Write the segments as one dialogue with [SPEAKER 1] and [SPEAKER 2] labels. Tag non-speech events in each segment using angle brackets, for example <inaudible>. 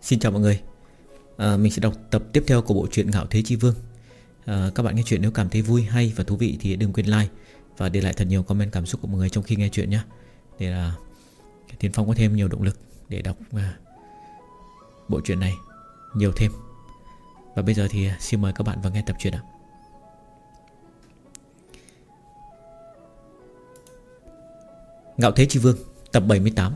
[SPEAKER 1] Xin chào mọi người. À, Mình sẽ đọc tập tiếp theo của bộ truyện Ngạo Thế Chi Vương. À, Các bạn nghe chuyện nếu cảm thấy vui, hay và thú vị Thì đừng quên like Và để lại thật nhiều comment cảm xúc của mọi người trong khi nghe chuyện nhé. Để là Tiến Phong có thêm nhiều động lực Để đọc à, bộ truyện này Nhiều thêm. Và bây giờ thì à, xin mời các bạn vào nghe tập truyện ạ. Ngạo Thế Chi Vương Tập 78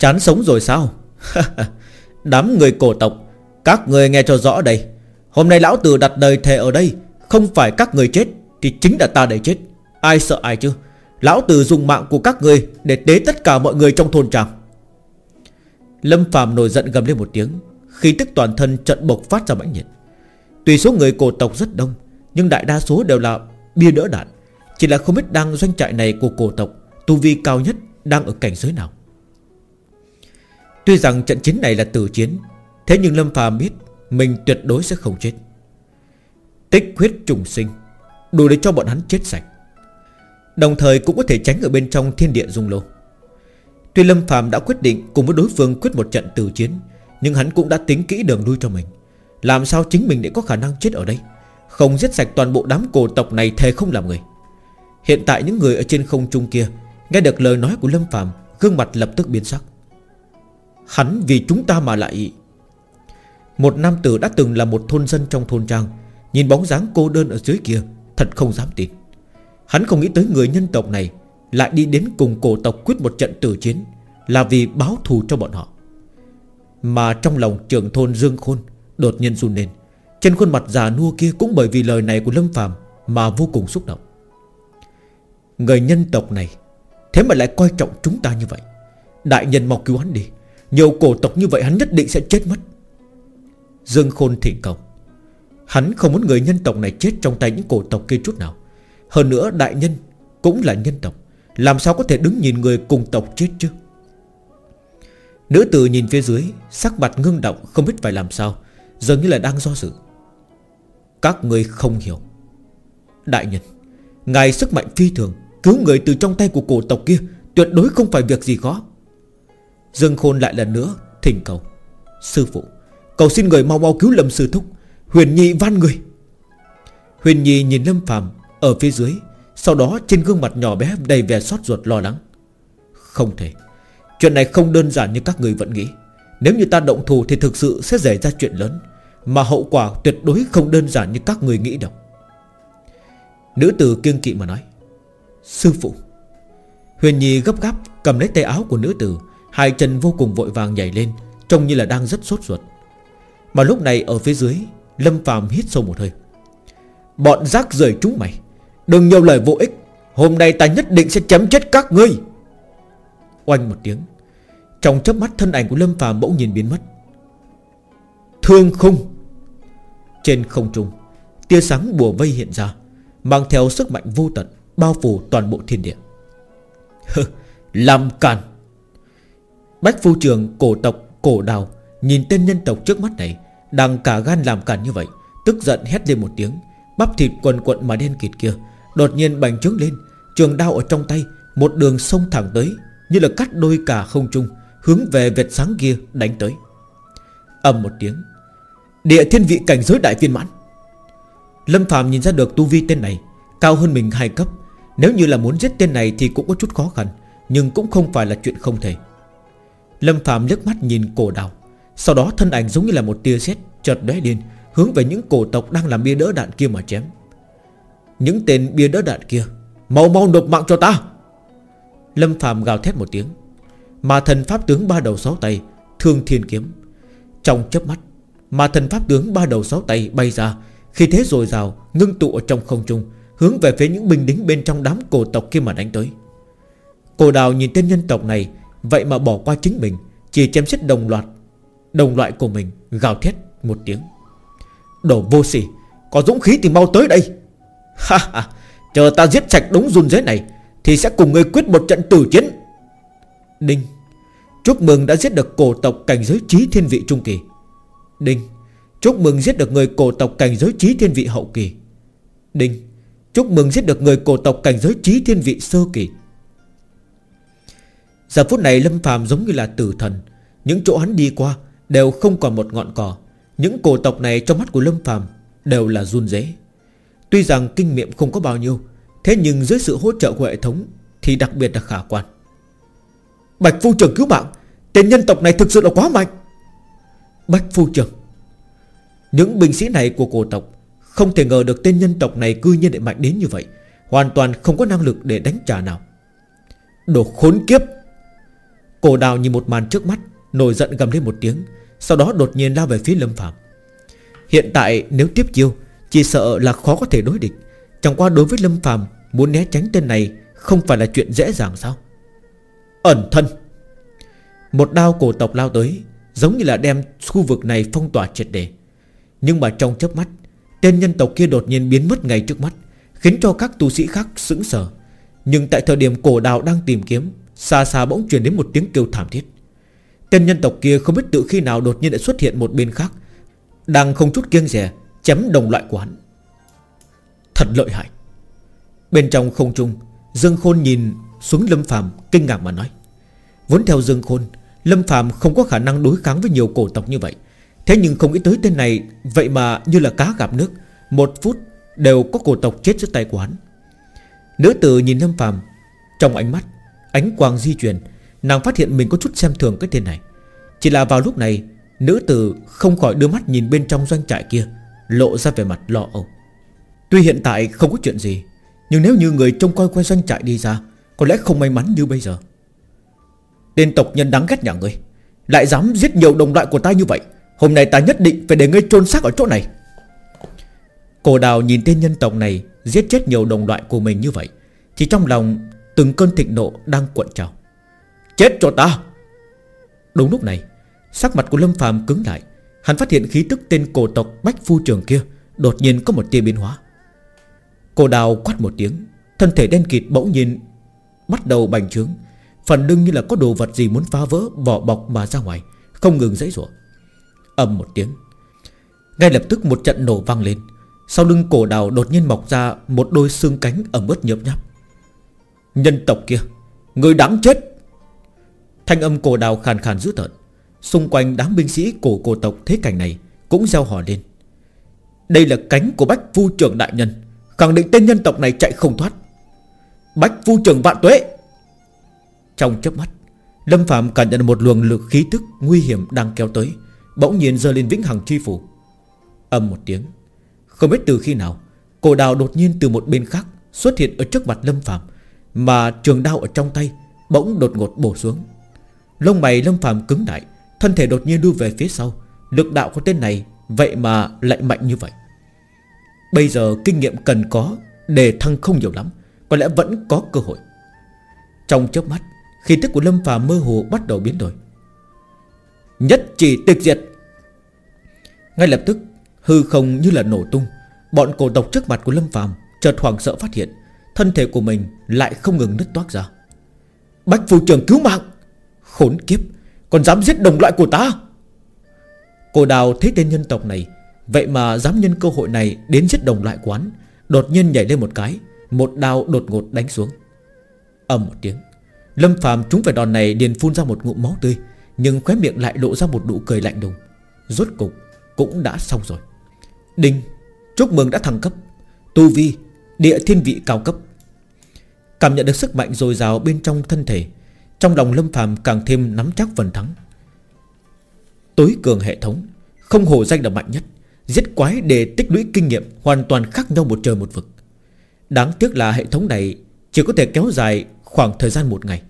[SPEAKER 1] Chán sống rồi sao? <laughs> Đám người cổ tộc, Các người nghe cho rõ đây. Hôm nay lão tử đặt đời thề ở đây, Không phải các người chết Thì chính là ta để chết. Ai sợ ai chứ? Lão tử dùng mạng của các người Để tế tất cả mọi người trong thôn tràng. Lâm phàm nổi giận gầm lên một tiếng, Khi tức toàn thân trận bộc phát ra mãnh nhiệt Tuy số người cổ tộc rất đông, Nhưng đại đa số đều là bia đỡ đạn. Chỉ là không biết đang doanh trại này của cổ tộc, Tu vi cao nhất đang ở cảnh giới nào. Tuy rằng trận chiến này là tử chiến, Thế nhưng Lâm phàm biết Mình tuyệt đối sẽ không chết. Tích huyết trùng sinh, Đủ để cho bọn hắn chết sạch. Đồng thời cũng có thể tránh ở bên trong thiên địa dung lô. Tuy Lâm phàm đã quyết định Cùng với đối phương quyết một trận tử chiến, Nhưng hắn cũng đã tính kỹ đường lui cho mình. Làm sao chính mình để có khả năng chết ở đây? Không giết sạch toàn bộ đám cổ tộc này Thề không làm người. Hiện tại những người ở trên không trung kia Nghe được lời nói của Lâm phàm, Gương mặt lập tức biến sắc. Hắn vì chúng ta mà lại. Một nam tử đã từng là một thôn dân trong thôn trang Nhìn bóng dáng cô đơn ở dưới kia, Thật không dám tin. Hắn không nghĩ tới người nhân tộc này Lại đi đến cùng cổ tộc quyết một trận tử chiến, Là vì báo thù cho bọn họ. Mà trong lòng trưởng thôn Dương Khôn Đột nhiên run lên, Trên khuôn mặt già nua kia cũng bởi vì lời này của Lâm Phàm Mà vô cùng xúc động. Người nhân tộc này, Thế mà lại coi trọng chúng ta như vậy. Đại nhân mau cứu hắn đi nhiều cổ tộc như vậy hắn nhất định sẽ chết mất. Dương Khôn thỉnh cầu. Hắn không muốn người nhân tộc này chết trong tay những cổ tộc kia chút nào. Hơn nữa, đại nhân Cũng là nhân tộc. Làm sao có thể đứng nhìn người cùng tộc chết chứ? Nữ tử nhìn phía dưới, Sắc mặt ngưng động, không biết phải làm sao. Dường như là đang do dự. Các người không hiểu. Đại nhân, Ngài sức mạnh phi thường, Cứu người từ trong tay của cổ tộc kia, Tuyệt đối không phải việc gì khó. Dương Khôn lại lần nữa thỉnh cầu. Sư phụ, Cầu xin người mau mau cứu Lâm Sư Thúc, Huyền Nhi van người. Huyền Nhi nhìn Lâm Phàm Ở phía dưới, Sau đó trên gương mặt nhỏ bé đầy vẻ xót ruột lo lắng. Không thể, Chuyện này không đơn giản như các người vẫn nghĩ. Nếu như ta động thù thì thực sự sẽ xảy ra chuyện lớn, Mà hậu quả tuyệt đối không đơn giản như các người nghĩ đâu. Nữ tử kiêng kỵ mà nói, Sư phụ. Huyền Nhi gấp gáp cầm lấy tay áo của nữ tử Hai chân vô cùng vội vàng nhảy lên, Trông như là đang rất sốt ruột. Mà lúc này ở phía dưới, Lâm phàm hít sâu một hơi. Bọn rác rời chúng mày, Đừng nhiều lời vô ích. Hôm nay ta nhất định sẽ chém chết các ngươi. Oanh một tiếng, Trong chớp mắt thân ảnh của Lâm phàm bỗng nhìn biến mất. Thương khung. Trên không trung, Tia sáng bùa vây hiện ra, Mang theo sức mạnh vô tận, Bao phủ toàn bộ thiên địa. Làm càn. Bách phu trường, cổ tộc, cổ đào, Nhìn tên nhân tộc trước mắt này, Đang cả gan làm cản như vậy, Tức giận hét lên một tiếng, Bắp thịt quần quận mà đen kịt kia, Đột nhiên bành trướng lên, Trường đao ở trong tay, Một đường sông thẳng tới, Như là cắt đôi cả không trung Hướng về vệt sáng kia đánh tới. Ầm một tiếng, Địa thiên vị cảnh giới đại viên mãn. Lâm Phạm nhìn ra được tu vi tên này, Cao hơn mình hai cấp, Nếu như là muốn giết tên này thì cũng có chút khó khăn, Nhưng cũng không phải là chuyện không thể. Lâm Phạm liếc mắt nhìn cổ đào. Sau đó thân ảnh giống như là một tia sét Chợt lóe lên, Hướng về những cổ tộc đang làm bia đỡ đạn kia mà chém. Những tên bia đỡ đạn kia, Mau mau nộp mạng cho ta! Lâm Phạm gào thét một tiếng. Mà thần pháp tướng ba đầu sáu tay, Thương thiên kiếm. Trong chớp mắt Mà thần pháp tướng ba đầu sáu tay bay ra, Khi thế rồi rào, ngưng tụ ở trong không trung, Hướng về phía những binh lính bên trong đám cổ tộc kia mà đánh tới. Cổ đào nhìn tên nhân tộc này Vậy mà bỏ qua chính mình, Chỉ chém giết đồng loạt. Đồng loại của mình gào thét một tiếng. Đồ vô sỉ, Có dũng khí thì mau tới đây. <laughs> Ha ha, Chờ ta giết sạch đống run dế này, Thì sẽ cùng ngươi quyết một trận tử chiến. Đinh, Chúc mừng đã giết được cổ tộc cảnh giới trí thiên vị trung kỳ. Đinh, Chúc mừng giết được người cổ tộc cảnh giới trí thiên vị hậu kỳ. Đinh, Chúc mừng giết được người cổ tộc cảnh giới trí thiên vị sơ kỳ. Giờ phút này Lâm phàm giống như là tử thần. Những chỗ hắn đi qua Đều không còn một ngọn cỏ. Những cổ tộc này trong mắt của Lâm phàm Đều là run rế. Tuy rằng kinh nghiệm không có bao nhiêu, Thế nhưng dưới sự hỗ trợ của hệ thống Thì đặc biệt là khả quan. Bạch phu trưởng cứu mạng, Tên nhân tộc này thực sự là quá mạnh. Bạch phu trưởng Những binh sĩ này của cổ tộc Không thể ngờ được tên nhân tộc này cư nhiên lại mạnh đến như vậy, Hoàn toàn không có năng lực để đánh trả nào. Đồ khốn kiếp! Cổ đào nhìn một màn trước mắt, Nổi giận gầm lên một tiếng, Sau đó đột nhiên lao về phía Lâm Phạm Hiện tại nếu tiếp chiêu, Chỉ sợ là khó có thể đối địch. Chẳng qua đối với Lâm Phạm Muốn né tránh tên này Không phải là chuyện dễ dàng sao? Ẩn thân! Một đao cổ tộc lao tới, Giống như là đem khu vực này phong tỏa triệt đề Nhưng mà trong chớp mắt, Tên nhân tộc kia đột nhiên biến mất ngay trước mắt, Khiến cho các tu sĩ khác sững sờ. Nhưng tại thời điểm cổ đào đang tìm kiếm Xa xa bỗng truyền đến một tiếng kêu thảm thiết. Tên nhân tộc kia không biết tự khi nào đột nhiên đã xuất hiện một bên khác, Đang không chút kiêng rẻ Chém đồng loại của hắn. Thật lợi hại. Bên trong không trung, Dương Khôn nhìn xuống Lâm Phàm Kinh ngạc mà nói, Vốn theo Dương Khôn, Lâm Phàm không có khả năng đối kháng với nhiều cổ tộc như vậy. Thế nhưng không nghĩ tới tên này, Vậy mà như là cá gặp nước, Một phút đều có cổ tộc chết dưới tay của hắn. Nữ tử nhìn Lâm Phàm, Trong ánh mắt Ánh quang di chuyển, Nàng phát hiện mình có chút xem thường cái tên này. Chỉ là vào lúc này, Nữ tử không khỏi đưa mắt nhìn bên trong doanh trại kia, Lộ ra về mặt lo âu. Tuy hiện tại không có chuyện gì, Nhưng nếu như người trông coi quay doanh trại đi ra, Có lẽ không may mắn như bây giờ. Tên tộc nhân đáng ghét nhà ngươi, Lại dám giết nhiều đồng loại của ta như vậy, Hôm nay ta nhất định phải để ngươi trôn xác ở chỗ này. Cổ đào nhìn tên nhân tộc này Giết chết nhiều đồng loại của mình như vậy, Thì trong lòng từng cơn thịnh nộ đang cuộn trào. Chết cho ta! Đúng lúc này, Sắc mặt của Lâm phàm cứng lại. Hắn phát hiện khí tức tên cổ tộc Bách Phu Trường kia Đột nhiên có một tia biến hóa. Cổ đào quát một tiếng, Thân thể đen kịt bỗng nhiên Bắt đầu bành trướng Phần lưng như là có đồ vật gì muốn phá vỡ, Vỏ bọc mà ra ngoài, Không ngừng dãy rủa. Âm một tiếng, Ngay lập tức một trận nổ vang lên. Sau lưng cổ đào đột nhiên mọc ra Một đôi xương cánh ẩm ướt nhớp nháp. Nhân tộc kia. Người đáng chết. Thanh âm cổ đào khàn khàn dữ tợn. Xung quanh đám binh sĩ cổ cổ tộc thế cảnh này Cũng gieo hò lên. Đây là cánh của Bách Phu trưởng đại nhân. Khẳng định tên nhân tộc này chạy không thoát. Bách Phu trưởng vạn tuế. Trong chớp mắt, Lâm Phạm cảm nhận một luồng lực khí tức Nguy hiểm đang kéo tới, Bỗng nhiên rơi lên vĩnh hằng chi phủ. Âm một tiếng, Không biết từ khi nào, Cổ đào đột nhiên từ một bên khác Xuất hiện ở trước mặt Lâm Phạm mà trường đao ở trong tay Bỗng đột ngột bổ xuống. Lông mày Lâm phàm cứng lại, Thân thể đột nhiên đu về phía sau. Lực đạo của tên này Vậy mà lại mạnh như vậy. Bây giờ kinh nghiệm cần có Để thăng không nhiều lắm, Có lẽ vẫn có cơ hội. Trong chớp mắt Khi tức của Lâm Phàm mơ hồ bắt đầu biến đổi. Nhất chỉ tịch diệt. Ngay lập tức, Hư không như là nổ tung, Bọn cổ tộc trước mặt của Lâm Phàm Chợt hoảng sợ phát hiện. Thân thể của mình lại không ngừng nứt toát ra. Bách phu trường cứu mạng! Khốn kiếp! Còn dám giết đồng loại của ta? Cô đào thấy tên nhân tộc này, Vậy mà dám nhân cơ hội này Đến giết đồng loại quán, Đột nhiên nhảy lên một cái, Một đao đột ngột đánh xuống. Ầm một tiếng, Lâm phàm trúng phải đòn này liền phun ra một ngụm máu tươi, Nhưng khóe miệng lại lộ ra một nụ cười lạnh đùng Rốt cục cũng đã xong rồi. Đinh, Chúc mừng đã thăng cấp. Tu vi, Địa thiên vị cao cấp. Cảm nhận được sức mạnh dồi dào bên trong thân thể. Trong lòng Lâm phàm càng thêm nắm chắc phần thắng. Tối cường hệ thống, Không hổ danh là mạnh nhất, Giết quái để tích lũy kinh nghiệm Hoàn toàn khác nhau một trời một vực. Đáng tiếc là hệ thống này Chỉ có thể kéo dài khoảng thời gian một ngày.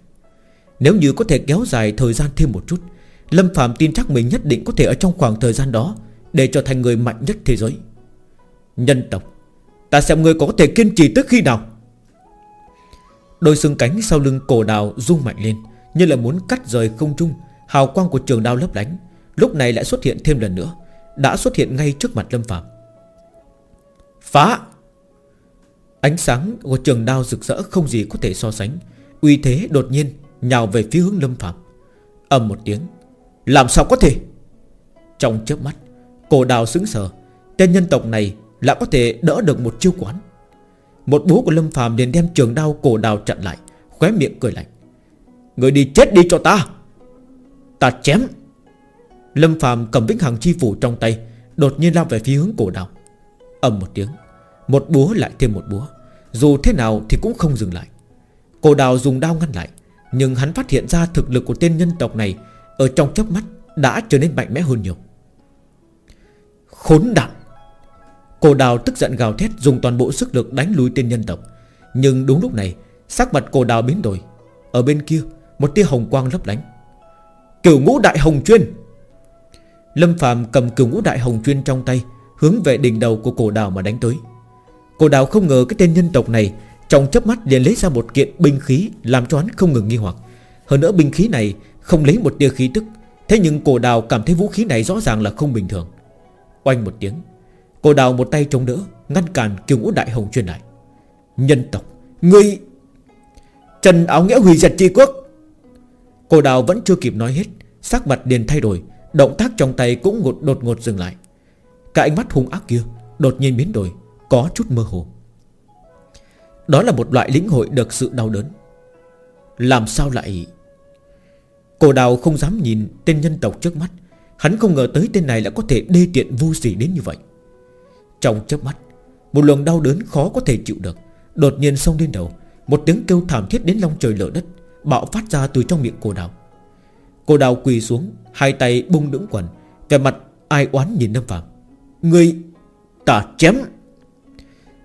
[SPEAKER 1] Nếu như có thể kéo dài thời gian thêm một chút, Lâm Phạm tin chắc mình nhất định có thể ở trong khoảng thời gian đó Để trở thành người mạnh nhất thế giới. Nhân tộc, Ta xem người có thể kiên trì tới khi nào? Đôi xương cánh sau lưng cổ đào rung mạnh lên, Như là muốn cắt rời không trung, Hào quang của trường đao lấp lánh, Lúc này lại xuất hiện thêm lần nữa, đã xuất hiện ngay trước mặt Lâm Phạm Phá! Ánh sáng của trường đao rực rỡ không gì có thể so sánh, Uy thế đột nhiên Nhào về phía hướng Lâm Phạm ầm một tiếng, Làm sao có thể? Trong chớp mắt, Cổ đào sững sờ, Tên nhân tộc này lại có thể đỡ được một chiêu quán. Một búa của Lâm Phạm liền đem trường đao cổ đào chặn lại, Khóe miệng cười lạnh. Người đi chết đi cho ta. Ta chém. Lâm Phạm cầm vĩnh hằng chi phủ trong tay, Đột nhiên lao về phía hướng cổ đào. Ầm một tiếng, Một búa lại thêm một búa. Dù thế nào thì cũng không dừng lại. Cổ đào dùng đao ngăn lại, Nhưng hắn phát hiện ra thực lực của tên nhân tộc này Ở trong chớp mắt đã trở nên mạnh mẽ hơn nhiều. Khốn nạn! Cổ đào tức giận gào thét, Dùng toàn bộ sức lực đánh lùi tên nhân tộc. Nhưng đúng lúc này, Sắc mặt cổ đào biến đổi. Ở bên kia, một tia hồng quang lấp lánh. Cửu ngũ đại hồng chuyên! Lâm Phạm cầm cửu ngũ đại hồng chuyên trong tay, Hướng về đỉnh đầu của cổ đào mà đánh tới. Cổ đào không ngờ cái tên nhân tộc này Trong chớp mắt liền lấy ra một kiện binh khí Làm cho hắn không ngừng nghi hoặc. Hơn nữa binh khí này không lấy một tia khí tức, Thế nhưng cổ đào cảm thấy vũ khí này rõ ràng là không bình thường. Oanh một tiếng. Cô đào một tay chống đỡ, Ngăn cản kiều ngũ đại hồng chuyên lại. Nhân tộc, Ngươi Trần áo nghĩa hủy diệt tri quốc. Cô đào vẫn chưa kịp nói hết, Sắc mặt liền thay đổi, Động tác trong tay cũng ngột, đột ngột dừng lại. Cả ánh mắt hung ác kia Đột nhiên biến đổi, Có chút mơ hồ. Đó là một loại lĩnh hội được sự đau đớn. Làm sao lại? Cổ đào không dám nhìn Tên nhân tộc trước mắt, Hắn không ngờ tới tên này lại có thể đê tiện vô sỉ đến như vậy. Trong chớp mắt, Một luồng đau đớn khó có thể chịu được, Đột nhiên xông lên đầu. Một tiếng kêu thảm thiết đến long trời lở đất, Bạo phát ra từ trong miệng cô đào. Cô đào quỳ xuống, Hai tay bung đứng quần Về mặt ai oán nhìn Lâm Phạm Người ta chém.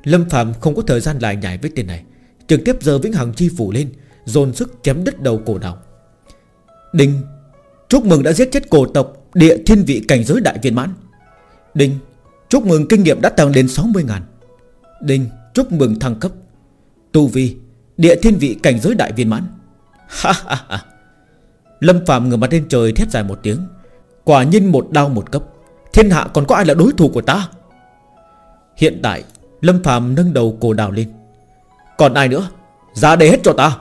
[SPEAKER 1] Lâm Phạm không có thời gian lại nhảy với tên này, Trực tiếp giờ Vĩnh Hằng Chi phủ lên, Dồn sức chém đứt đầu cổ đào. Đinh, Chúc mừng đã giết chết cổ tộc Địa thiên vị cảnh giới đại viên mãn. Đinh Chúc mừng kinh nghiệm đã tăng lên 60 ngàn. Đinh, Chúc mừng thăng cấp. Tu vi, Địa thiên vị cảnh giới đại viên mãn. <laughs> Ha ha ha. Lâm Phạm ngửa mặt lên trời thét dài một tiếng. Quả nhiên một đau một cấp. Thiên hạ còn có ai là đối thủ của ta? Hiện tại, Lâm Phạm nâng đầu cổ đào lên. Còn ai nữa? Ra đây hết cho ta.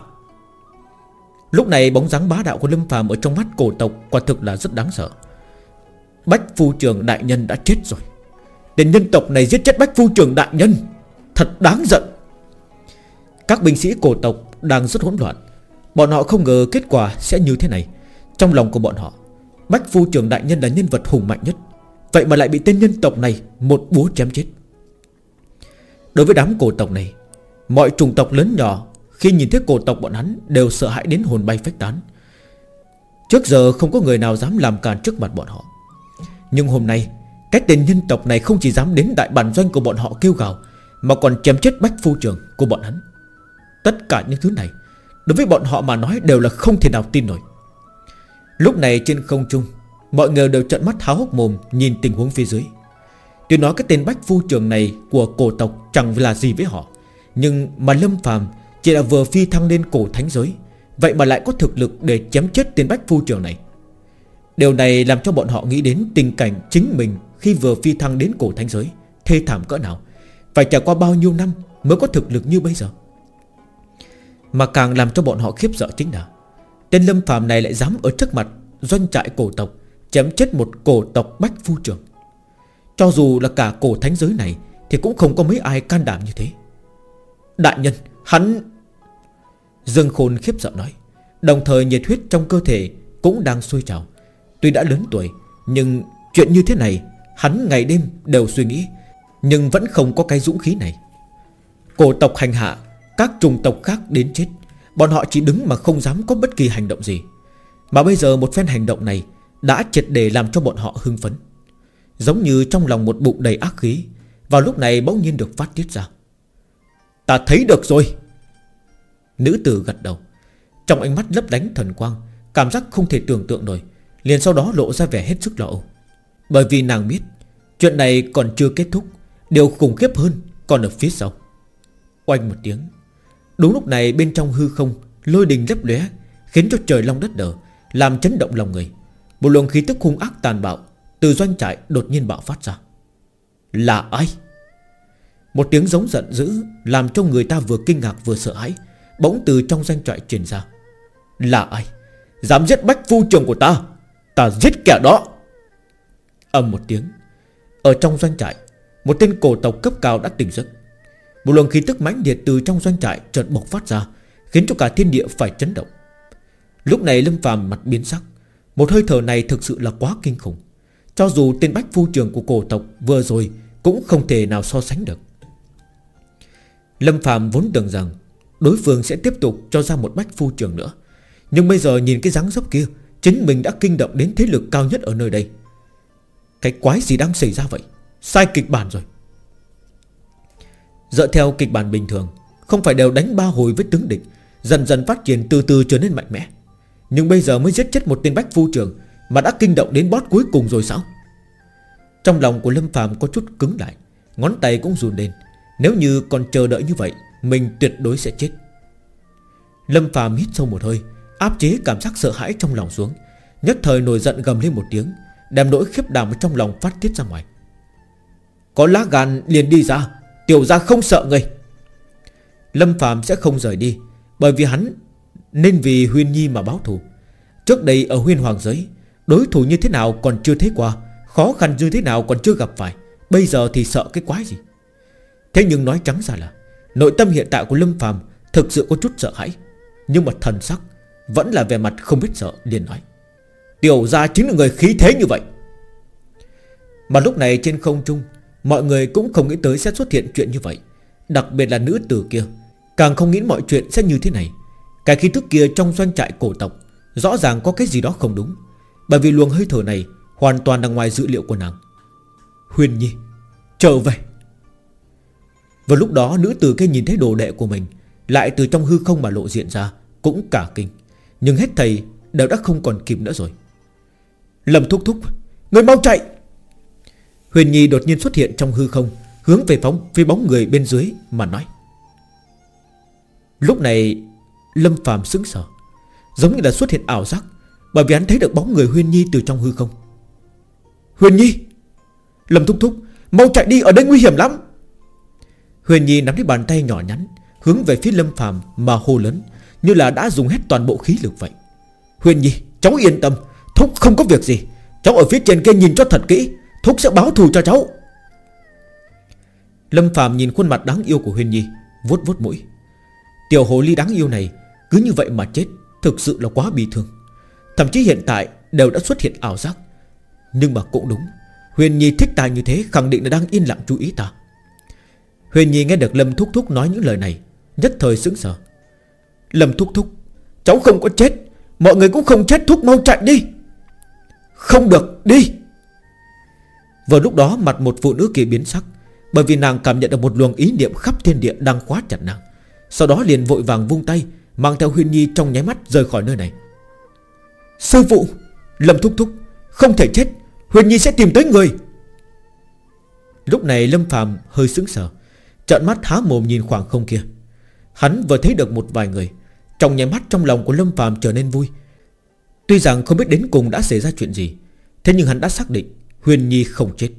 [SPEAKER 1] Lúc này bóng dáng bá đạo của Lâm Phạm Ở trong mắt cổ tộc quả thực là rất đáng sợ. Bách phu trường đại nhân đã chết rồi. Tên nhân tộc này giết chết bách phu trường đại nhân. Thật đáng giận. Các binh sĩ cổ tộc đang rất hỗn loạn. Bọn họ không ngờ kết quả sẽ như thế này. Trong lòng của bọn họ, Bách phu trường đại nhân là nhân vật hùng mạnh nhất. Vậy mà lại bị tên nhân tộc này Một búa chém chết. Đối với đám cổ tộc này, Mọi chủng tộc lớn nhỏ, Khi nhìn thấy cổ tộc bọn hắn Đều sợ hãi đến hồn bay phách tán. Trước giờ không có người nào dám làm càn trước mặt bọn họ. Nhưng hôm nay cái tên nhân tộc này không chỉ dám đến đại bản doanh của bọn họ kêu gào, Mà còn chém chết bách phu trường của bọn hắn. Tất cả những thứ này, Đối với bọn họ mà nói đều là không thể nào tin nổi. Lúc này trên không trung, Mọi người đều trợn mắt háo hốc mồm Nhìn tình huống phía dưới. Tuy nói cái tên Bách Phu Trường này Của cổ tộc chẳng là gì với họ, Nhưng mà Lâm phàm Chỉ là vừa phi thăng lên cổ thánh giới, Vậy mà lại có thực lực để chém chết tên Bách Phu Trường này. Điều này làm cho bọn họ nghĩ đến tình cảnh chính mình khi vừa phi thăng đến cổ thánh giới, Thê thảm cỡ nào? Phải trải qua bao nhiêu năm mới có thực lực như bây giờ? Mà càng làm cho bọn họ khiếp sợ chính là, Tên Lâm phàm này lại dám ở trước mặt Doanh trại cổ tộc, Chém chết một cổ tộc bách phu trưởng Cho dù là cả cổ thánh giới này Thì cũng không có mấy ai can đảm như thế. Đại nhân, Hắn Dương Khôn khiếp sợ nói, Đồng thời nhiệt huyết trong cơ thể Cũng đang sôi trào. Tuy đã lớn tuổi, Nhưng chuyện như thế này Hắn ngày đêm đều suy nghĩ, Nhưng vẫn không có cái dũng khí này. Cổ tộc hành hạ, Các trùng tộc khác đến chết, Bọn họ chỉ đứng mà không dám có bất kỳ hành động gì. Mà bây giờ một phen hành động này Đã triệt để làm cho bọn họ hưng phấn. Giống như trong lòng một bụng đầy ác khí, Vào lúc này bỗng nhiên được phát tiết ra. Ta thấy được rồi. Nữ tử gật đầu. Trong ánh mắt lấp lánh thần quang, Cảm giác không thể tưởng tượng nổi, Liền sau đó lộ ra vẻ hết sức lo âu. Bởi vì nàng biết, Chuyện này còn chưa kết thúc, Điều khủng khiếp hơn còn ở phía sau. Oanh một tiếng, Đúng lúc này bên trong hư không, Lôi đình lấp lóe, Khiến cho trời long đất đờ, Làm chấn động lòng người. Một luồng khí tức hung ác tàn bạo Từ doanh trại đột nhiên bạo phát ra. Là ai? Một tiếng giống giận dữ Làm cho người ta vừa kinh ngạc vừa sợ hãi, Bỗng từ trong doanh trại truyền ra. Là ai? Dám giết bách phu trường của ta? Ta giết kẻ đó! Ầm một tiếng. Ở trong doanh trại, Một tên cổ tộc cấp cao đã tỉnh giấc. Một luồng khí tức mãnh liệt từ trong doanh trại chợt bộc phát ra, Khiến cho cả thiên địa phải chấn động. Lúc này Lâm phàm mặt biến sắc, Một hơi thở này thực sự là quá kinh khủng. Cho dù tên bách phu trường của cổ tộc vừa rồi Cũng không thể nào so sánh được. Lâm phàm vốn tưởng rằng Đối phương sẽ tiếp tục cho ra một bách phu trường nữa, Nhưng bây giờ nhìn cái dáng dấp kia, Chính mình đã kinh động đến thế lực cao nhất ở nơi đây. Cái quái gì đang xảy ra vậy? Sai kịch bản rồi. Dựa theo kịch bản bình thường, Không phải đều đánh ba hồi với tướng địch, Dần dần phát triển từ từ trở nên mạnh mẽ. Nhưng bây giờ mới giết chết một tên bách phu trường Mà đã kinh động đến bót cuối cùng rồi sao? Trong lòng của Lâm phàm có chút cứng lại, Ngón tay cũng run lên. Nếu như còn chờ đợi như vậy, Mình tuyệt đối sẽ chết. Lâm phàm hít sâu một hơi, Áp chế cảm giác sợ hãi trong lòng xuống. Nhất thời nổi giận gầm lên một tiếng Đem nỗi khiếp đảm trong lòng phát tiết ra ngoài. Có lá gan liền đi ra, Tiểu ra không sợ người. Lâm Phạm sẽ không rời đi, Bởi vì hắn Nên vì Huyên Nhi mà báo thù. Trước đây ở Huyên Hoàng Giới, Đối thủ như thế nào còn chưa thấy qua, Khó khăn như thế nào còn chưa gặp phải, Bây giờ thì sợ cái quái gì? Thế nhưng nói trắng ra là, Nội tâm hiện tại của Lâm Phạm Thực sự có chút sợ hãi, Nhưng mà thần sắc Vẫn là vẻ mặt không biết sợ, liền nói. Tiểu ra chính là người khí thế như vậy. Mà lúc này trên không trung, Mọi người cũng không nghĩ tới sẽ xuất hiện chuyện như vậy. Đặc biệt là nữ tử kia, Càng không nghĩ mọi chuyện sẽ như thế này. Cái khí thức kia trong doanh trại cổ tộc, Rõ ràng có cái gì đó không đúng. Bởi vì luồng hơi thở này Hoàn toàn nằm ngoài dữ liệu của nàng. Huyền Nhi, Trở về. Vào lúc đó nữ tử kia nhìn thấy đồ đệ của mình, Lại từ trong hư không mà lộ diện ra, Cũng cả kinh. Nhưng hết thầy đều đã không còn kịp nữa rồi. Lâm thúc thúc, Người mau chạy. Huyền Nhi đột nhiên xuất hiện trong hư không, Hướng về phóng phía bóng người bên dưới mà nói. Lúc này, Lâm Phạm sững sờ, Giống như là xuất hiện ảo giác, Bởi vì hắn thấy được bóng người Huyền Nhi từ trong hư không. Huyền Nhi! Lâm thúc thúc, Mau chạy đi, ở đây nguy hiểm lắm! Huyền Nhi nắm lấy bàn tay nhỏ nhắn, Hướng về phía Lâm Phạm mà hô lớn, Như là đã dùng hết toàn bộ khí lực vậy. Huyền Nhi, cháu yên tâm Thúc không có việc gì. Cháu ở phía trên kia nhìn cho thật kỹ. Thúc sẽ báo thù cho cháu. Lâm Phạm nhìn khuôn mặt đáng yêu của Huyền Nhi, vuốt vuốt mũi. Tiểu hồ ly đáng yêu này Cứ như vậy mà chết, Thực sự là quá bi thương. Thậm chí hiện tại đều đã xuất hiện ảo giác. Nhưng mà cũng đúng Huyền Nhi thích ta như thế khẳng định là đang yên lặng chú ý ta. Huyền Nhi nghe được Lâm Thúc Thúc nói những lời này, Nhất thời sững sờ. Lâm Thúc Thúc, Cháu không có chết, Mọi người cũng không chết, Thúc mau chạy đi. Không được, đi! Vào lúc đó, mặt một phụ nữ kia biến sắc, Bởi vì nàng cảm nhận được một luồng ý niệm khắp thiên địa đang khóa chặt nàng. Sau đó liền vội vàng vung tay, Mang theo Huyên Nhi trong nháy mắt rời khỏi nơi này. Sư phụ! Lâm thúc thúc, Không thể chết Huyền Nhi sẽ tìm tới người! Lúc này Lâm Phạm hơi sững sờ, Trợn mắt há mồm nhìn khoảng không kia. Hắn vừa thấy được một vài người, Trong nháy mắt trong lòng của Lâm Phạm trở nên vui Tuy rằng không biết đến cùng đã xảy ra chuyện gì, Thế nhưng hắn đã xác định Huyền Nhi không chết.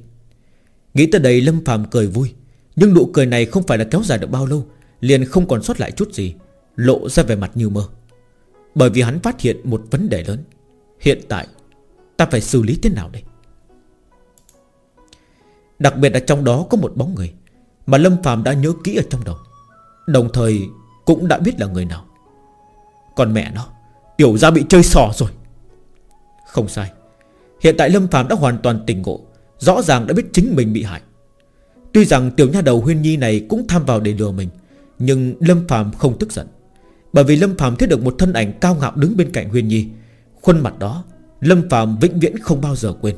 [SPEAKER 1] Nghĩ tới đây Lâm Phạm cười vui, Nhưng nụ cười này không phải là kéo dài được bao lâu, Liền không còn sót lại chút gì, Lộ ra về mặt như mơ. Bởi vì hắn phát hiện một vấn đề lớn, Hiện tại Ta phải xử lý thế nào đây? Đặc biệt là trong đó có một bóng người Mà Lâm Phạm đã nhớ kỹ ở trong đầu, Đồng thời cũng đã biết là người nào. Còn mẹ nó Tiểu ra bị chơi sỏ rồi. Không sai. Hiện tại Lâm Phạm đã hoàn toàn tỉnh ngộ, Rõ ràng đã biết chính mình bị hại. Tuy rằng tiểu nha đầu Huyên Nhi này cũng tham vào để lừa mình, Nhưng Lâm Phạm không tức giận. Bởi vì Lâm Phạm thấy được một thân ảnh cao ngạo đứng bên cạnh Huyên Nhi, Khuôn mặt đó, Lâm Phạm vĩnh viễn không bao giờ quên.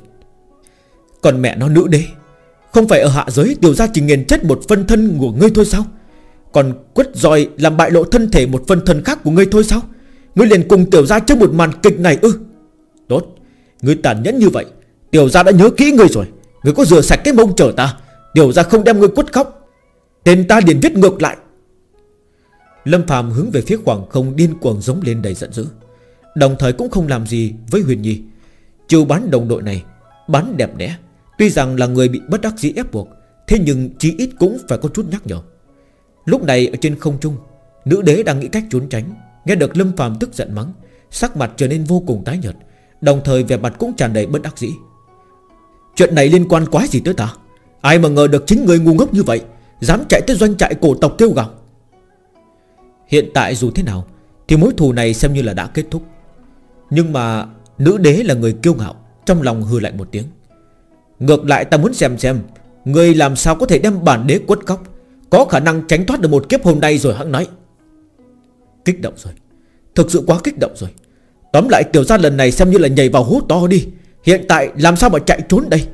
[SPEAKER 1] Còn mẹ nó nữ đế, Không phải ở hạ giới tiểu gia chỉ nghiền chết một phân thân của ngươi thôi sao? Còn quất roi làm bại lộ thân thể một phân thân khác của ngươi thôi sao? Ngươi liền cùng tiểu gia trước một màn kịch này ư? Tốt, Ngươi tàn nhẫn như vậy, Tiểu gia đã nhớ kỹ ngươi rồi. Ngươi có rửa sạch cái mông chở ta, Tiểu gia không đem ngươi quất khóc. Tên ta liền viết ngược lại. Lâm Phạm hướng về phía khoảng không điên cuồng giống lên đầy giận dữ. Đồng thời cũng không làm gì với Huyền Nhi. Chiều bán đồng đội này, Bán đẹp đẽ. Tuy rằng là người bị bất đắc dĩ ép buộc, Thế nhưng chí ít cũng phải có chút nhắc nhở. Lúc này ở trên không trung, Nữ đế đang nghĩ cách trốn tránh. Nghe được Lâm Phạm tức giận mắng, Sắc mặt trở nên vô cùng tái nhợt, Đồng thời vẻ mặt cũng tràn đầy bất đắc dĩ. Chuyện này liên quan quá gì tới ta? Ai mà ngờ được chính người ngu ngốc như vậy, Dám chạy tới doanh trại cổ tộc kêu gào. Hiện tại dù thế nào, Thì mối thù này xem như là đã kết thúc. Nhưng mà Nữ đế là người kiêu ngạo, Trong lòng hư lại một tiếng. Ngược lại ta muốn xem xem, Người làm sao có thể đem bản đế quất cóc, Có khả năng tránh thoát được một kiếp hôm nay rồi hãng nói. Kích động rồi. Thực sự quá kích động rồi. Tóm lại, tiểu gia lần này xem như là nhảy vào hố to đi. Hiện tại làm sao mà chạy trốn đây?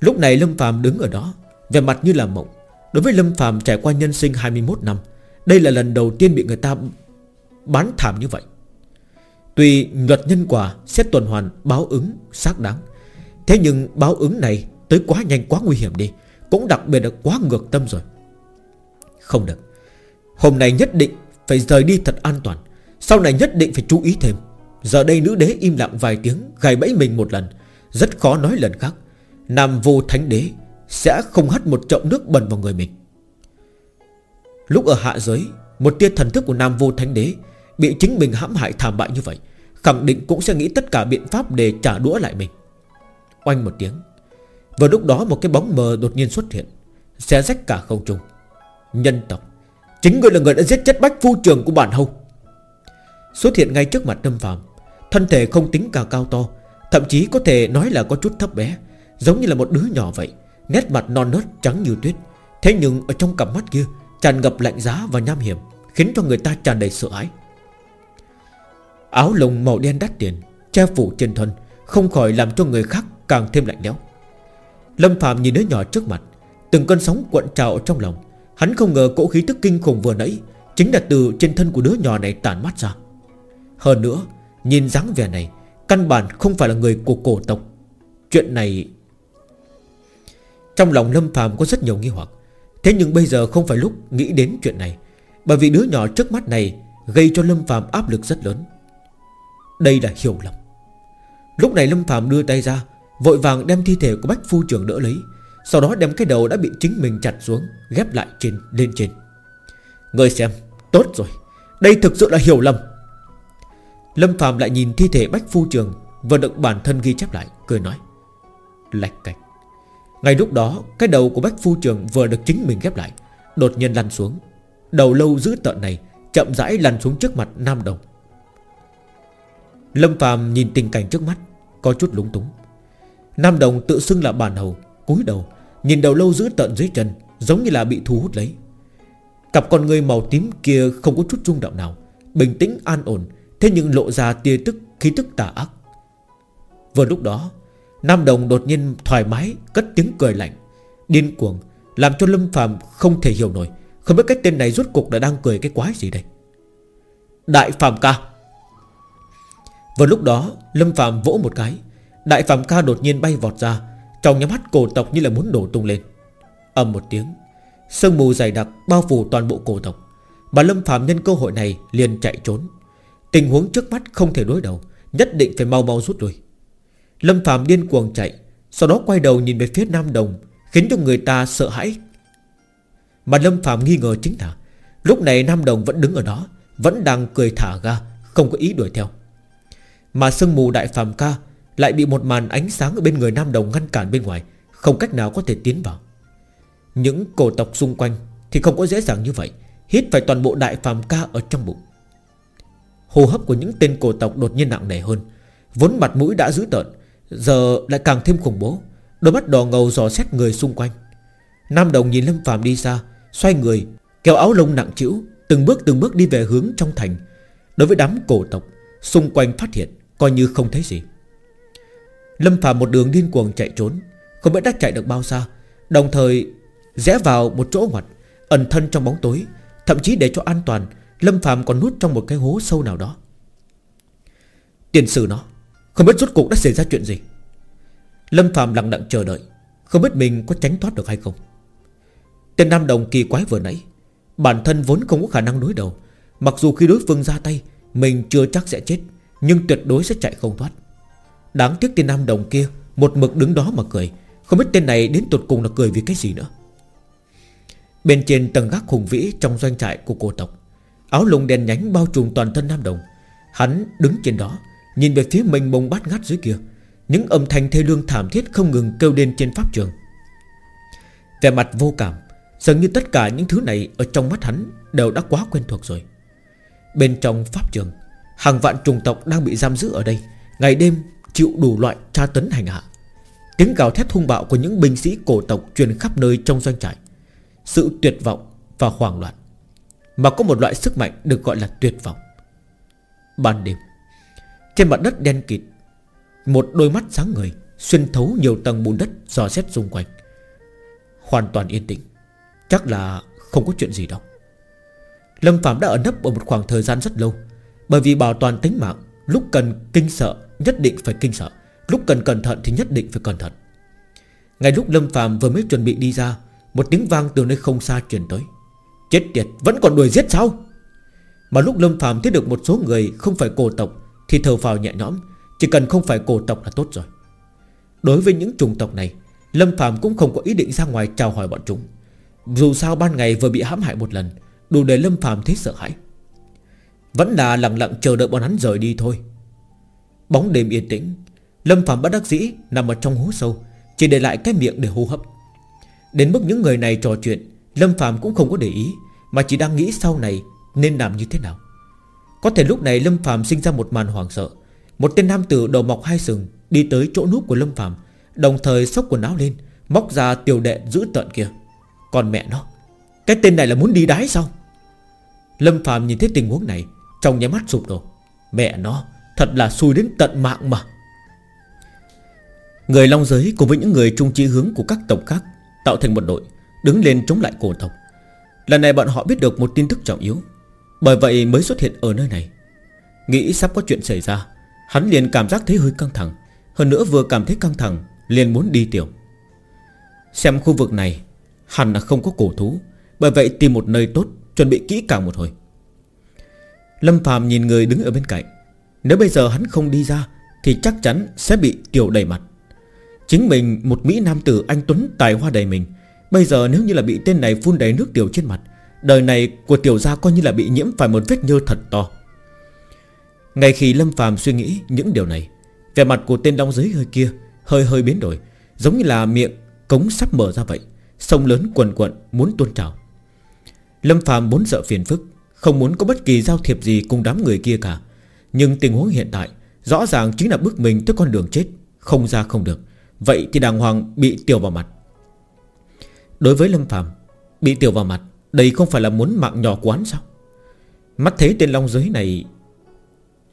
[SPEAKER 1] Lúc này Lâm phàm đứng ở đó Về mặt như là mộng. Đối với Lâm phàm trải qua nhân sinh 21 năm, Đây là lần đầu tiên bị người ta Bán thảm như vậy. Tuy luật nhân quả, Xét tuần hoàn, báo ứng, xác đáng. Thế nhưng báo ứng này Tới quá nhanh, quá nguy hiểm đi, Cũng đặc biệt là quá ngược tâm rồi. Không được. Hôm nay nhất định phải rời đi thật an toàn. Sau này nhất định phải chú ý thêm. Giờ đây nữ đế im lặng vài tiếng, Gài bẫy mình một lần. Rất khó nói lần khác. Nam vô thánh đế Sẽ không hất một chậu nước bẩn vào người mình. Lúc ở hạ giới, Một tia thần thức của Nam vô thánh đế Bị chính mình hãm hại thảm bại như vậy, Khẳng định cũng sẽ nghĩ tất cả biện pháp Để trả đũa lại mình. Oanh một tiếng Và lúc đó một cái bóng mờ đột nhiên xuất hiện, Xé rách cả không trung. Nhân tộc. Chính người là người đã giết chết bách phu trường của bản hầu. Xuất hiện ngay trước mặt Lâm Phạm Thân thể không tính cả cao to, Thậm chí có thể nói là có chút thấp bé, Giống như là một đứa nhỏ vậy, Nét mặt non nớt trắng như tuyết. Thế nhưng ở trong cặp mắt kia Tràn ngập lạnh giá và nham hiểm, Khiến cho người ta tràn đầy sợ hãi. Áo lồng màu đen đắt tiền, Che phủ trên thân, Không khỏi làm cho người khác càng thêm lạnh lẽo. Lâm Phạm nhìn đứa nhỏ trước mặt, Từng cơn sóng cuộn trào trong lòng. Hắn không ngờ cỗ khí tức kinh khủng vừa nãy Chính là từ trên thân của đứa nhỏ này tản mắt ra. Hơn nữa, Nhìn dáng vẻ này, Căn bản không phải là người của cổ tộc. Chuyện này Trong lòng Lâm phàm có rất nhiều nghi hoặc. Thế nhưng bây giờ không phải lúc nghĩ đến chuyện này, Bởi vì đứa nhỏ trước mắt này Gây cho Lâm phàm áp lực rất lớn. Đây là hiểu lầm. Lúc này Lâm phàm đưa tay ra, Vội vàng đem thi thể của Bách Phu Trưởng đỡ lấy. Sau đó đem cái đầu đã bị chính mình chặt xuống, Ghép lại trên, lên trên. Người xem, Tốt rồi. Đây thực sự là hiểu lầm. Lâm Phạm lại nhìn thi thể Bách Phu Trường Vừa được bản thân ghi chép lại, Cười nói, Lạch cạch. Ngay lúc đó, Cái đầu của Bách Phu Trường vừa được chính mình ghép lại, Đột nhiên lăn xuống. Đầu lâu giữ tợn này Chậm rãi lăn xuống trước mặt Nam Đồng. Lâm Phạm nhìn tình cảnh trước mắt, Có chút lúng túng. Nam Đồng tự xưng là bản hầu, cúi đầu Nhìn đầu lâu giữ tận dưới chân, Giống như là bị thu hút lấy. Cặp con người màu tím kia không có chút rung động nào, Bình tĩnh, an ổn, Thế nhưng lộ ra tia tức, khí tức tà ác. Vừa lúc đó, Nam Đồng đột nhiên thoải mái, Cất tiếng cười lạnh, Điên cuồng, Làm cho Lâm Phạm không thể hiểu nổi, Không biết cái tên này rốt cuộc đã đang cười cái quái gì đây. Đại Phạm ca. Vừa lúc đó, Lâm Phạm vỗ một cái, Đại Phạm ca đột nhiên bay vọt ra trong nhắm mắt cổ tộc như là muốn đổ tung lên. Âm một tiếng, Sương mù dày đặc bao phủ toàn bộ cổ tộc. Mà Lâm Phạm nhân cơ hội này liền chạy trốn. Tình huống trước mắt không thể đối đầu, Nhất định phải mau mau rút lui. Lâm Phạm điên cuồng chạy, Sau đó quay đầu nhìn về phía Nam Đồng, Khiến cho người ta sợ hãi. Mà Lâm Phạm nghi ngờ chính là, Lúc này Nam Đồng vẫn đứng ở đó, Vẫn đang cười thả ga, Không có ý đuổi theo. Mà sương mù đại phàm ca lại bị một màn ánh sáng ở bên người Nam Đồng ngăn cản bên ngoài, Không cách nào có thể tiến vào. Những cổ tộc xung quanh Thì không có dễ dàng như vậy, Hít phải toàn bộ đại phàm ca ở trong bụng. Hô hấp của những tên cổ tộc đột nhiên nặng nề hơn, Vốn mặt mũi đã dữ tợn, Giờ lại càng thêm khủng bố, Đôi mắt đỏ ngầu dò xét người xung quanh. Nam Đồng nhìn Lâm Phạm đi xa, Xoay người, Kéo áo lông nặng chịu Từng bước từng bước đi về hướng trong thành. Đối với đám cổ tộc, Xung quanh phát hiện Coi như không thấy gì. Lâm Phạm một đường điên cuồng chạy trốn. Không biết đã chạy được bao xa. Đồng thời, rẽ vào một chỗ ngoặt, Ẩn thân trong bóng tối. Thậm chí để cho an toàn, Lâm Phạm còn nút trong một cái hố sâu nào đó. Tiền sử nó, Không biết rốt cuộc đã xảy ra chuyện gì. Lâm Phạm lặng lặng chờ đợi, Không biết mình có tránh thoát được hay không. Tên Nam Đồng kỳ quái vừa nãy, Bản thân vốn không có khả năng đối đầu. Mặc dù khi đối phương ra tay, Mình chưa chắc sẽ chết, Nhưng tuyệt đối sẽ chạy không thoát. Đáng tiếc tên Nam Đồng kia, Một mực đứng đó mà cười. Không biết tên này đến tột cùng là cười vì cái gì nữa. Bên trên tầng gác hùng vĩ Trong doanh trại của cổ tộc, Áo lùng đèn nhánh bao trùm toàn thân Nam Đồng. Hắn đứng trên đó, Nhìn về phía mình mông bát ngát dưới kia. Những âm thanh thê lương thảm thiết không ngừng kêu lên trên pháp trường. Về mặt vô cảm, Dường như tất cả những thứ này Ở trong mắt hắn đều đã quá quen thuộc rồi. Bên trong pháp trường, Hàng vạn trùng tộc đang bị giam giữ ở đây. Ngày đêm chịu đủ loại tra tấn hành hạ. Tiếng gào thét hung bạo của những binh sĩ cổ tộc Truyền khắp nơi trong doanh trại. Sự tuyệt vọng và hoảng loạn, Mà có một loại sức mạnh được gọi là tuyệt vọng. Ban đêm, Trên mặt đất đen kịt, Một đôi mắt sáng người Xuyên thấu nhiều tầng bùn đất dò xét xung quanh. Hoàn toàn yên tĩnh, Chắc là không có chuyện gì đâu. Lâm Phạm đã ở nấp ở một khoảng thời gian rất lâu, Bởi vì bảo toàn tính mạng, Lúc cần kinh sợ nhất định phải kinh sợ. Lúc cần cẩn thận thì nhất định phải cẩn thận. Ngay lúc Lâm Phạm vừa mới chuẩn bị đi ra, Một tiếng vang từ nơi không xa truyền tới. Chết tiệt, vẫn còn đuổi giết sao? Mà lúc Lâm Phạm thấy được một số người Không phải cổ tộc Thì thở phào nhẹ nhõm, Chỉ cần không phải cổ tộc là tốt rồi. Đối với những chủng tộc này, Lâm Phạm cũng không có ý định ra ngoài chào hỏi bọn chúng. Dù sao ban ngày vừa bị hãm hại một lần, Đủ để Lâm Phạm thấy sợ hãi. Vẫn là lặng lặng chờ đợi bọn hắn rời đi thôi. Bóng đêm yên tĩnh. Lâm Phạm bất đắc dĩ nằm ở trong hố sâu, Chỉ để lại cái miệng để hô hấp. Đến mức những người này trò chuyện, Lâm Phạm cũng không có để ý, Mà chỉ đang nghĩ sau này nên làm như thế nào. Có thể lúc này Lâm Phạm sinh ra một màn hoảng sợ. Một tên nam tử đầu mọc hai sừng Đi tới chỗ núp của Lâm Phạm, Đồng thời xốc quần áo lên, Móc ra tiểu đệ giữ tận kia. Còn mẹ nó, Cái tên này là muốn đi đái sao? Lâm Phạm nhìn thấy tình huống này, Trong nháy mắt sụp đổ. Mẹ nó Thật là xui đến tận mạng mà. Người Long Giới cùng với những người trung trí hướng của các tộc khác Tạo thành một đội, Đứng lên chống lại cổ tộc. Lần này bọn họ biết được một tin tức trọng yếu, Bởi vậy mới xuất hiện ở nơi này. Nghĩ sắp có chuyện xảy ra, Hắn liền cảm giác thấy hơi căng thẳng, Hơn nữa vừa cảm thấy căng thẳng, Liền muốn đi tiểu. Xem khu vực này, Hẳn là không có cổ thú, Bởi vậy tìm một nơi tốt, Chuẩn bị kỹ càng một hồi. Lâm Phạm nhìn người đứng ở bên cạnh nếu bây giờ hắn không đi ra, Thì chắc chắn sẽ bị tiểu đầy mặt. Chính mình, một Mỹ Nam tử anh Tuấn tài hoa đầy mình, Bây giờ nếu như là bị tên này phun đầy nước tiểu trên mặt, Đời này của tiểu gia coi như là bị nhiễm phải một vết nhơ thật to. Ngay khi Lâm Phàm suy nghĩ những điều này, Vẻ mặt của tên đóng giới hơi kia Hơi hơi biến đổi, Giống như là miệng cống sắp mở ra vậy, Sông lớn quần quận muốn tuôn trào. Lâm Phàm muốn sợ phiền phức, Không muốn có bất kỳ giao thiệp gì cùng đám người kia cả. Nhưng tình huống hiện tại Rõ ràng chính là bước mình tới con đường chết. Không ra không được. Vậy thì đàng hoàng bị tiểu vào mặt. Đối với Lâm Phạm Bị tiểu vào mặt, Đây không phải là muốn mạng nhỏ quán sao? Mắt thấy tên long giới này,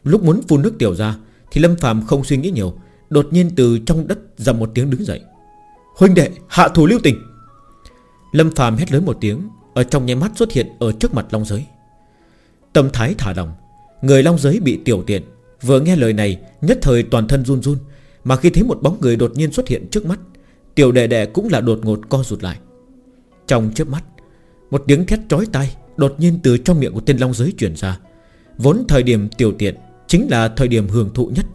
[SPEAKER 1] Lúc muốn phun nước tiểu ra, Thì Lâm Phạm không suy nghĩ nhiều, Đột nhiên từ trong đất ra một tiếng đứng dậy. Huynh đệ, hạ thủ lưu tình. Lâm Phạm hét lớn một tiếng, Ở trong nháy mắt xuất hiện ở trước mặt long giới. Tâm thái thả lòng Người long giới bị tiểu tiện. Vừa nghe lời này, nhất thời toàn thân run run, Mà khi thấy một bóng người đột nhiên xuất hiện trước mắt, Tiểu đệ đệ cũng là đột ngột co rụt lại. Trong chớp mắt, Một tiếng thét trói tai Đột nhiên từ trong miệng của tên long giới chuyển ra. Vốn thời điểm tiểu tiện Chính là thời điểm hưởng thụ nhất,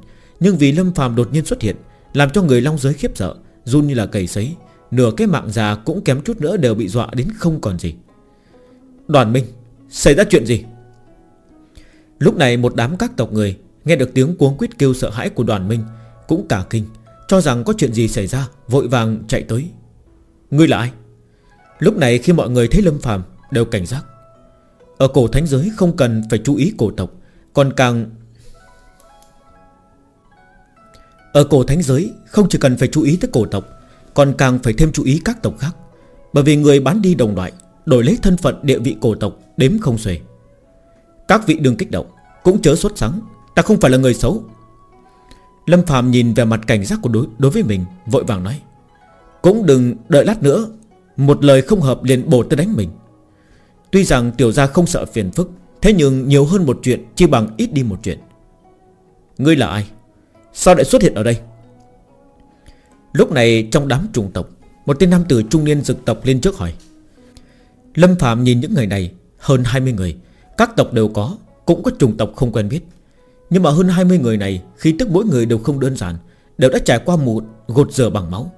[SPEAKER 1] Nhưng vì lâm phàm đột nhiên xuất hiện, Làm cho người long giới khiếp sợ Run như là cầy sấy, Nửa cái mạng già cũng kém chút nữa đều bị dọa đến không còn gì. Đoàn Minh, Xảy ra chuyện gì? Lúc này một đám các tộc người Nghe được tiếng cuống quyết kêu sợ hãi của đoàn Minh Cũng cả kinh, Cho rằng có chuyện gì xảy ra, Vội vàng chạy tới. Ngươi là ai? Lúc này khi mọi người thấy Lâm Phàm Đều cảnh giác. Ở cổ thánh giới không cần phải chú ý cổ tộc, Còn càng Ở cổ thánh giới Không chỉ cần phải chú ý tới cổ tộc, Còn càng phải thêm chú ý các tộc khác. Bởi vì người bán đi đồng loại, Đổi lấy thân phận địa vị cổ tộc Đếm không xuể. Các vị đừng kích động Cũng chớ xuất sắng Ta không phải là người xấu. Lâm Phạm nhìn về mặt cảnh giác của đối, đối với mình Vội vàng nói Cũng đừng đợi lát nữa Một lời không hợp liền bổ tới đánh mình. Tuy rằng tiểu gia không sợ phiền phức Thế nhưng nhiều hơn một chuyện Chỉ bằng ít đi một chuyện. Ngươi là ai? Sao lại xuất hiện ở đây? Lúc này trong đám trùng tộc Một tên nam tử trung niên dực tộc lên trước hỏi. Lâm Phạm nhìn những người này Hơn 20 người các tộc đều có, Cũng có trùng tộc không quen biết. Nhưng mà hơn 20 người này Khi tức mỗi người đều không đơn giản, Đều đã trải qua một gột giờ bằng máu.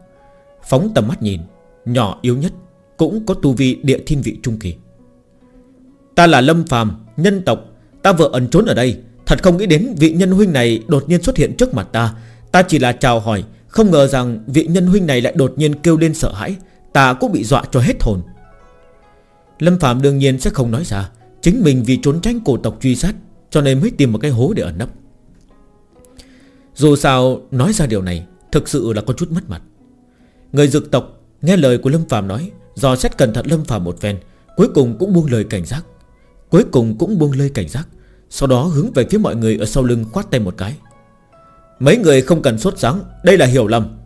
[SPEAKER 1] Phóng tầm mắt nhìn, Nhỏ yếu nhất Cũng có tu vi địa thiên vị trung kỳ. Ta là Lâm Phàm, Nhân tộc, Ta vừa ẩn trốn ở đây, Thật không nghĩ đến vị nhân huynh này đột nhiên xuất hiện trước mặt ta. Ta chỉ là chào hỏi, Không ngờ rằng vị nhân huynh này lại đột nhiên kêu lên sợ hãi, Ta cũng bị dọa cho hết hồn. Lâm Phạm đương nhiên sẽ không nói ra Chính mình vì trốn tránh cổ tộc truy sát, Cho nên mới tìm một cái hố để ẩn nấp. Dù sao, nói ra điều này, Thực sự là có chút mất mặt. Người dược tộc nghe lời của Lâm Phạm nói, Dò xét cẩn thận Lâm Phạm một phen, Cuối cùng cũng buông lời cảnh giác. Cuối cùng cũng buông lời cảnh giác, Sau đó hướng về phía mọi người ở sau lưng khoát tay một cái. Mấy người không cần sốt sáng, Đây là hiểu lầm.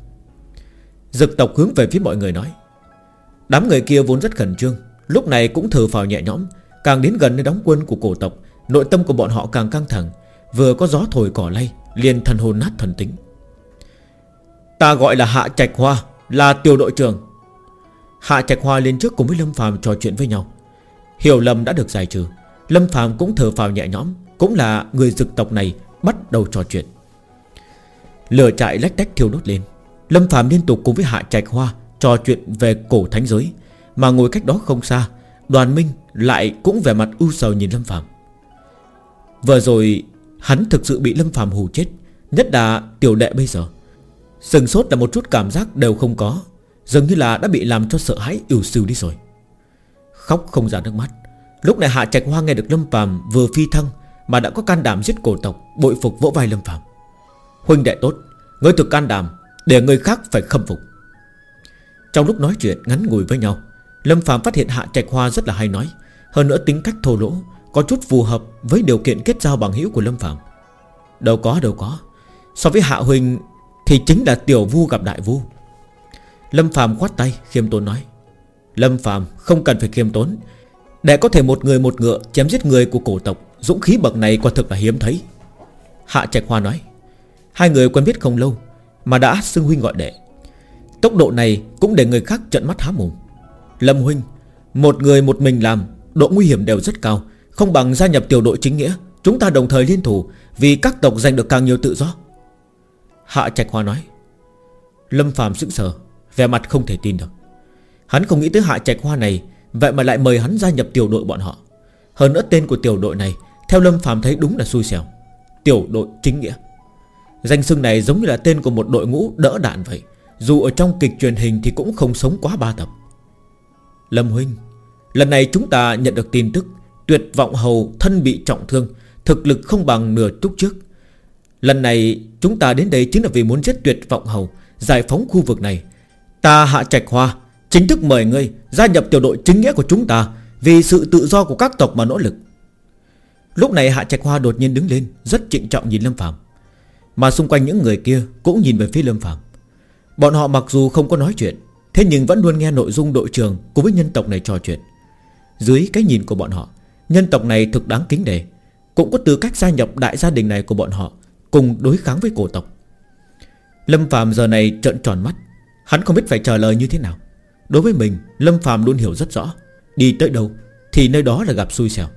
[SPEAKER 1] Dực tộc hướng về phía mọi người nói, Đám người kia vốn rất khẩn trương, Lúc này cũng thở phào nhẹ nhõm Càng đến gần nơi đóng quân của cổ tộc, Nội tâm của bọn họ càng căng thẳng. Vừa có gió thổi cỏ lay, liền thần hồn nát thần tính. Ta gọi là Hạ Trạch Hoa, Là tiểu đội trưởng. Hạ Trạch Hoa lên trước cùng với Lâm Phàm trò chuyện với nhau. Hiểu lầm đã được giải trừ. Lâm Phàm cũng thở phào nhẹ nhõm, Cũng là người dực tộc này bắt đầu trò chuyện. Lửa chạy lách tách thiêu đốt lên. Lâm Phạm liên tục cùng với Hạ Trạch Hoa Trò chuyện về cổ thánh giới, Mà ngồi cách đó không xa, Đoàn Minh lại cũng vẻ mặt u sầu nhìn Lâm Phạm Vừa rồi, Hắn thực sự bị Lâm Phạm hù chết, Nhất là tiểu đệ bây giờ. Sừng sốt là một chút cảm giác đều không có, Dường như là đã bị làm cho sợ hãi ưu sưu đi rồi. Khóc không ra nước mắt. Lúc này Hạ Trạch Hoa nghe được Lâm Phạm vừa phi thăng Mà đã có can đảm giết cổ tộc, Bội phục vỗ vai Lâm Phạm Huynh đệ tốt, Ngươi thực can đảm, Để người khác phải khâm phục. Trong lúc nói chuyện, ngắn ngủi với nhau, Lâm Phạm phát hiện Hạ Trạch Hoa rất là hay nói. Hơn nữa tính cách thô lỗ, Có chút phù hợp với điều kiện kết giao bằng hữu của Lâm Phạm Đâu có đâu có. So với Hạ Huynh Thì chính là tiểu vu gặp đại vu. Lâm Phạm khoát tay, khiêm tốn nói, Lâm Phạm không cần phải khiêm tốn. Để có thể một người một ngựa chém giết người của cổ tộc, Dũng khí bậc này quả thực là hiếm thấy. Hạ Trạch Hoa nói, Hai người quen biết không lâu Mà đã xưng huynh gọi đệ. Tốc độ này cũng để người khác trận mắt há mồm. Lâm huynh, Một người một mình làm Độ nguy hiểm đều rất cao. Không bằng gia nhập tiểu đội chính nghĩa, Chúng ta đồng thời liên thủ, Vì các tộc giành được càng nhiều tự do. Hạ Trạch Hoa nói. Lâm Phạm sững sờ, Vẻ mặt không thể tin được. Hắn không nghĩ tới Hạ Trạch Hoa này, Vậy mà lại mời hắn gia nhập tiểu đội bọn họ. Hơn nữa tên của tiểu đội này, Theo Lâm Phạm thấy đúng là xui xẻo. Tiểu đội chính nghĩa. Danh xưng này giống như là tên của một đội ngũ đỡ đạn vậy. Dù ở trong kịch truyền hình thì cũng không sống quá ba tập. Lâm Huynh Lần này chúng ta nhận được tin tức Tuyệt vọng hầu thân bị trọng thương, Thực lực không bằng nửa chút trước. Lần này chúng ta đến đây chính là vì muốn giết tuyệt vọng hầu, Giải phóng khu vực này. Ta hạ trạch hoa, Chính thức mời ngươi gia nhập tiểu đội chính nghĩa của chúng ta Vì sự tự do của các tộc mà nỗ lực. Lúc này Hạ Trạch Hoa đột nhiên đứng lên, Rất trịnh trọng nhìn Lâm Phạm mà xung quanh những người kia Cũng nhìn về phía Lâm Phạm Bọn họ mặc dù không có nói chuyện, Thế nhưng vẫn luôn nghe nội dung đội trường Cùng với nhân tộc này trò chuyện. Dưới cái nhìn của bọn họ Nhân tộc này thực đáng kính đề Cũng có tư cách gia nhập đại gia đình này của bọn họ Cùng đối kháng với cổ tộc. Lâm Phạm giờ này trợn tròn mắt. Hắn không biết phải trả lời như thế nào. Đối với mình Lâm Phạm luôn hiểu rất rõ. Đi tới đâu Thì nơi đó là gặp xui xẻo.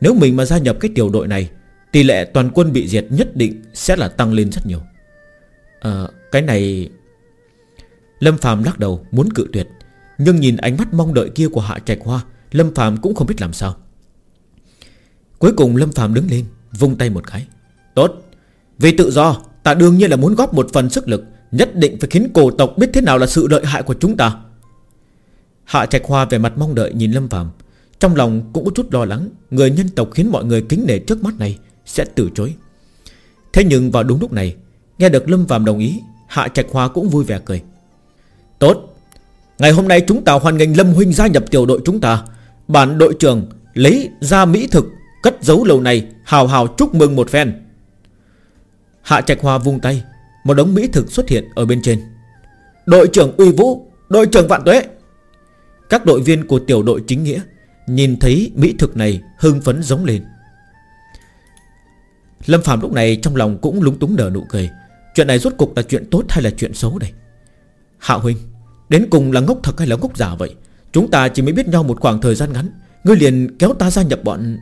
[SPEAKER 1] Nếu mình mà gia nhập cái tiểu đội này Tỷ lệ toàn quân bị diệt nhất định Sẽ là tăng lên rất nhiều. À, Cái này Lâm Phạm lắc đầu muốn cự tuyệt. Nhưng nhìn ánh mắt mong đợi kia của Hạ Trạch Hoa Lâm Phạm cũng không biết làm sao. Cuối cùng Lâm Phạm đứng lên, Vung tay một cái. Tốt, Vì tự do, Ta đương nhiên là muốn góp một phần sức lực, Nhất định phải khiến cổ tộc biết thế nào là sự lợi hại của chúng ta. Hạ Trạch Hoa về mặt mong đợi nhìn Lâm Phạm Trong lòng cũng có chút lo lắng, Người nhân tộc khiến mọi người kính nể trước mắt này sẽ từ chối. Thế nhưng vào đúng lúc này, Nghe được Lâm Phạm đồng ý, Hạ Trạch Hoa cũng vui vẻ cười. Tốt, Ngày hôm nay chúng ta hoan nghênh Lâm Huynh gia nhập tiểu đội chúng ta Bản đội trưởng lấy ra mỹ thực, Cất giấu lâu này Hào hào chúc mừng một phen. Hạ Trạch Hoa vung tay, Một đống mỹ thực xuất hiện ở bên trên. Đội trưởng uy vũ, Đội trưởng vạn tuế. Các đội viên của tiểu đội chính nghĩa Nhìn thấy mỹ thực này hưng phấn giống lên. Lâm Phạm lúc này trong lòng cũng lúng túng nở nụ cười. Chuyện này rốt cục là chuyện tốt hay là chuyện xấu đây? Hạ Huynh, Đến cùng là ngốc thật hay là ngốc giả vậy? Chúng ta chỉ mới biết nhau một khoảng thời gian ngắn. Ngươi liền kéo ta gia nhập bọn.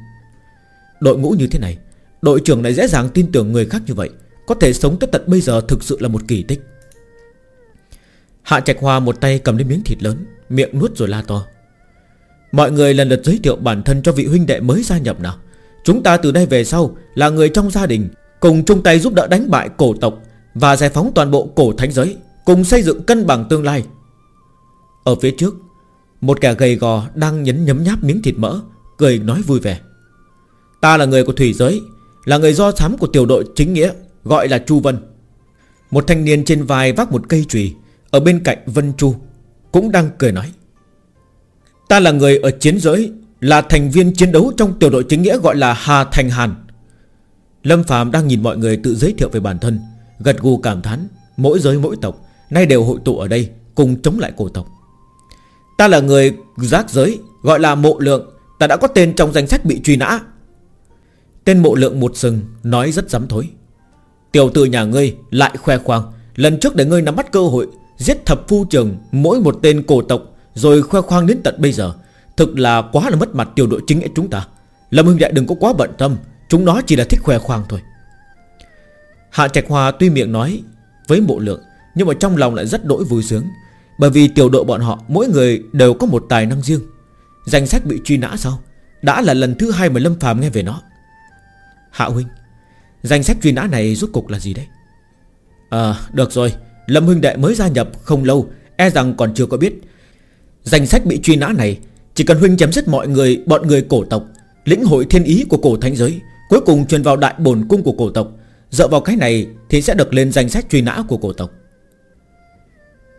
[SPEAKER 1] Đội ngũ như thế này, Đội trưởng lại dễ dàng tin tưởng người khác như vậy. Có thể sống tới tận bây giờ thực sự là một kỳ tích. Hạ Trạch Hoa một tay cầm lên miếng thịt lớn, Miệng nuốt rồi la to. Mọi người lần lượt giới thiệu bản thân cho vị huynh đệ mới gia nhập nào. Chúng ta từ đây về sau Là người trong gia đình, Cùng chung tay giúp đỡ đánh bại cổ tộc Và giải phóng toàn bộ cổ thánh giới, Cùng xây dựng cân bằng tương lai. Ở phía trước một kẻ gầy gò đang nhấn nhấm nháp miếng thịt mỡ, Cười nói vui vẻ. Ta là người của thủy giới, Là người do thám của tiểu đội chính nghĩa, Gọi là Chu Vân. Một thanh niên trên vai vác một cây chùy, Ở bên cạnh Vân Chu, Cũng đang cười nói. Ta là người ở chiến giới, Là thành viên chiến đấu trong tiểu đội chính nghĩa gọi là Hà Thành Hàn. Lâm Phạm đang nhìn mọi người tự giới thiệu về bản thân, Gật gù cảm thán, Mỗi giới mỗi tộc, Nay đều hội tụ ở đây, Cùng chống lại cổ tộc. Ta là người giác giới, Gọi là mộ lượng. Ta đã có tên trong danh sách bị truy nã. Tên mộ lượng một sừng, Nói rất dám thối. Tiểu tử nhà ngươi lại khoe khoang. Lần trước để ngươi nắm bắt cơ hội, Giết thập phu trường, mỗi một tên cổ tộc, Rồi khoe khoang đến tận bây giờ. Thực là quá là mất mặt tiểu đội chính nghĩa chúng ta. Lâm Hưng Đại đừng có quá bận tâm, Chúng nó chỉ là thích khoe khoang thôi. Hạ Trạch Hòa tuy miệng nói Với mộ lượng, Nhưng mà trong lòng lại rất đỗi vui sướng. Bởi vì tiểu đội bọn họ, Mỗi người đều có một tài năng riêng. Danh sách bị truy nã sao Đã là lần thứ hai mà Lâm Phàm nghe về nó. Hạ Huynh, Danh sách truy nã này rốt cục là gì đấy? À được rồi, Lâm Huynh Đệ mới gia nhập không lâu E rằng còn chưa có biết. Danh sách bị truy nã này, Chỉ cần Huynh chấm dứt mọi người, Bọn người cổ tộc, Lĩnh hội thiên ý của cổ thánh giới, Cuối cùng truyền vào đại bổn cung của cổ tộc, Dựa vào cái này thì sẽ được lên danh sách truy nã của cổ tộc.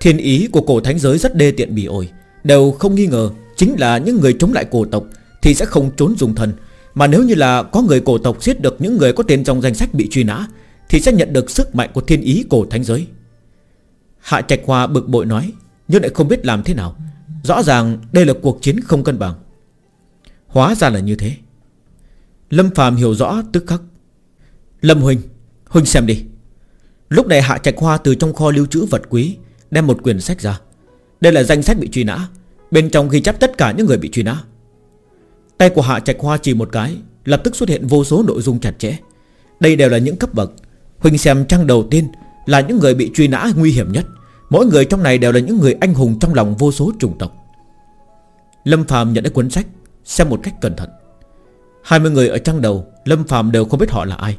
[SPEAKER 1] Thiên ý của cổ thánh giới rất đê tiện bỉ ổi. Đều không nghi ngờ Chính là những người chống lại cổ tộc Thì sẽ không trốn dùng thần. Mà nếu như là có người cổ tộc giết được những người có tên trong danh sách bị truy nã, Thì sẽ nhận được sức mạnh của thiên ý cổ thánh giới. Hạ Trạch Hoa bực bội nói Nhưng lại không biết làm thế nào. Rõ ràng đây là cuộc chiến không cân bằng. Hóa ra là như thế. Lâm Phạm hiểu rõ tức khắc. Lâm Huynh Huynh xem đi. Lúc này Hạ Trạch Hoa từ trong kho lưu trữ vật quý Đem một quyển sách ra. Đây là danh sách bị truy nã. Bên trong ghi chép tất cả những người bị truy nã. Tay của Hạ Trạch Hoa chỉ một cái, Lập tức xuất hiện vô số nội dung chặt chẽ. Đây đều là những cấp bậc. Huỳnh xem trang đầu tiên Là những người bị truy nã nguy hiểm nhất. Mỗi người trong này đều là những người anh hùng Trong lòng vô số chủng tộc. Lâm Phạm nhận được cuốn sách, Xem một cách cẩn thận. 20 người ở trang đầu, Lâm Phạm đều không biết họ là ai.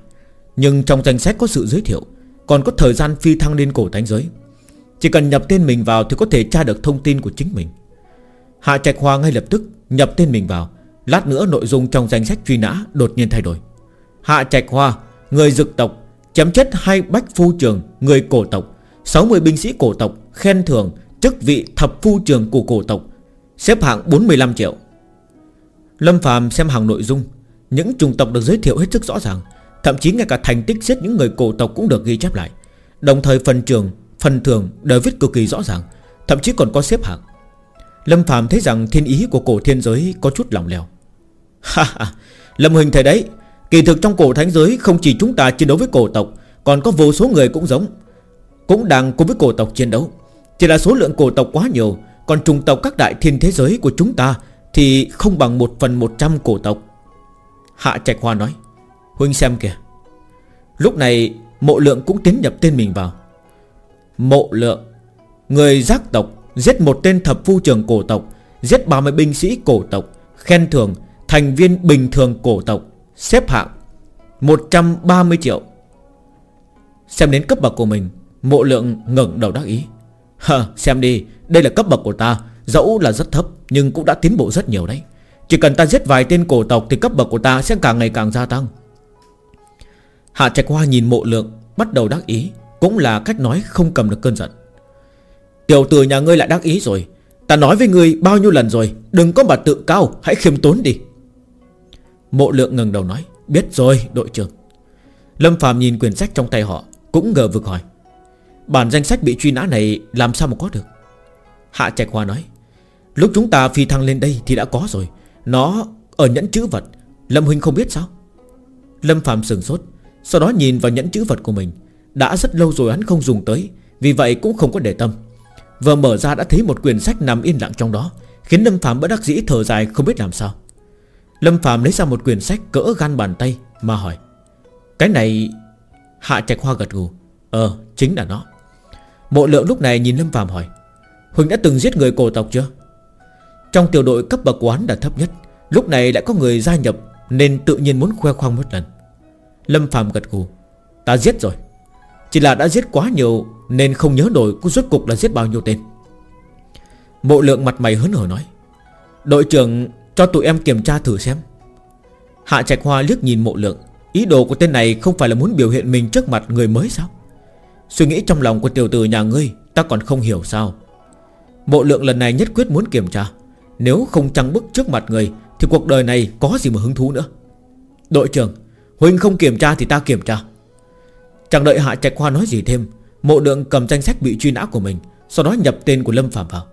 [SPEAKER 1] Nhưng trong danh sách có sự giới thiệu, Còn có thời gian phi thăng lên cổ thánh giới. Chỉ cần nhập tên mình vào Thì có thể tra được thông tin của chính mình. Hạ Trạch Hoa ngay lập tức nhập tên mình vào. Lát nữa nội dung trong danh sách truy nã Đột nhiên thay đổi. Hạ Trạch Hoa Người dực tộc, Chém chết hai bách phu trường, Người cổ tộc. 60 binh sĩ cổ tộc, Khen thưởng, chức vị thập phu trường của cổ tộc. Xếp hạng 45 triệu. Lâm Phạm xem hàng nội dung. Những chủng tộc được giới thiệu hết sức rõ ràng. Thậm chí ngay cả thành tích giết những người cổ tộc cũng được ghi chép lại. Đồng thời phần trường Phần thường đều viết cực kỳ rõ ràng, Thậm chí còn có xếp hạng. Lâm Phạm thấy rằng thiên ý của cổ thiên giới Có chút lỏng lẻo. <laughs> Ha ha, Lâm Huỳnh thấy đấy, Kỳ thực trong cổ thánh giới không chỉ chúng ta chiến đấu với cổ tộc, Còn có vô số người cũng giống, Cũng đang cùng với cổ tộc chiến đấu. Chỉ là số lượng cổ tộc quá nhiều, Còn trùng tộc các đại thiên thế giới của chúng ta Thì không bằng một phần một trăm cổ tộc. Hạ Trạch Hoa nói Huynh xem kìa, Lúc này mộ lượng cũng tiến nhập tên mình vào. Mộ lượng. Người giác tộc Giết một tên thập phu trường cổ tộc, Giết 30 binh sĩ cổ tộc, Khen thưởng thành viên bình thường cổ tộc, Xếp hạng 130 triệu. Xem đến cấp bậc của mình, Mộ lượng ngẩng đầu đắc ý. Hờ, xem đi, Đây là cấp bậc của ta, Dẫu là rất thấp Nhưng cũng đã tiến bộ rất nhiều đấy. Chỉ cần ta giết vài tên cổ tộc Thì cấp bậc của ta sẽ càng ngày càng gia tăng. Hạ Trạch Hoa nhìn mộ lượng, Bắt đầu đắc ý. Cũng là cách nói không cầm được cơn giận. Tiểu tử nhà ngươi lại đắc ý rồi. Ta nói với ngươi bao nhiêu lần rồi, Đừng có mà tự cao, Hãy khiêm tốn đi. Mộ lượng ngừng đầu nói, Biết rồi, đội trưởng. Lâm Phạm nhìn quyển sách trong tay họ, Cũng ngờ vực hỏi. Bản danh sách bị truy nã này làm sao mà có được? Hạ Trạch Hoa nói, Lúc chúng ta phi thăng lên đây thì đã có rồi. Nó ở nhẫn chữ vật. Lâm Huynh không biết sao? Lâm Phạm sừng sốt, Sau đó nhìn vào nhẫn chữ vật của mình. Đã rất lâu rồi hắn không dùng tới, Vì vậy cũng không có để tâm. Vừa mở ra đã thấy một quyển sách nằm yên lặng trong đó, Khiến Lâm Phạm bất đắc dĩ thở dài không biết làm sao. Lâm Phạm lấy ra một quyển sách cỡ gan bàn tay Mà hỏi, Cái này Hạ Trạch Hoa gật gù Ờ chính là nó. Mộ lượng lúc này nhìn Lâm Phạm hỏi, Huỳnh đã từng giết người cổ tộc chưa? Trong tiểu đội cấp bậc quán đã thấp nhất, Lúc này lại có người gia nhập Nên tự nhiên muốn khoe khoang một lần. Lâm Phạm gật gù, Ta giết rồi. Chỉ là đã giết quá nhiều Nên không nhớ nổi Cũng rốt cục là giết bao nhiêu tên. Mộ lượng mặt mày hớn hở nói, Đội trưởng, cho tụi em kiểm tra thử xem. Hạ Trạch Hoa liếc nhìn mộ lượng, Ý đồ của tên này không phải là muốn biểu hiện mình trước mặt người mới sao? Suy nghĩ trong lòng của tiểu tử nhà ngươi, Ta còn không hiểu sao? Mộ lượng lần này nhất quyết muốn kiểm tra, Nếu không trăng bức trước mặt người, Thì cuộc đời này có gì mà hứng thú nữa? Đội trưởng, Huynh không kiểm tra thì ta kiểm tra. Chẳng đợi Hạ Trạch Hoa nói gì thêm, Mộ lượng cầm danh sách bị truy nã của mình, Sau đó nhập tên của Lâm Phạm vào.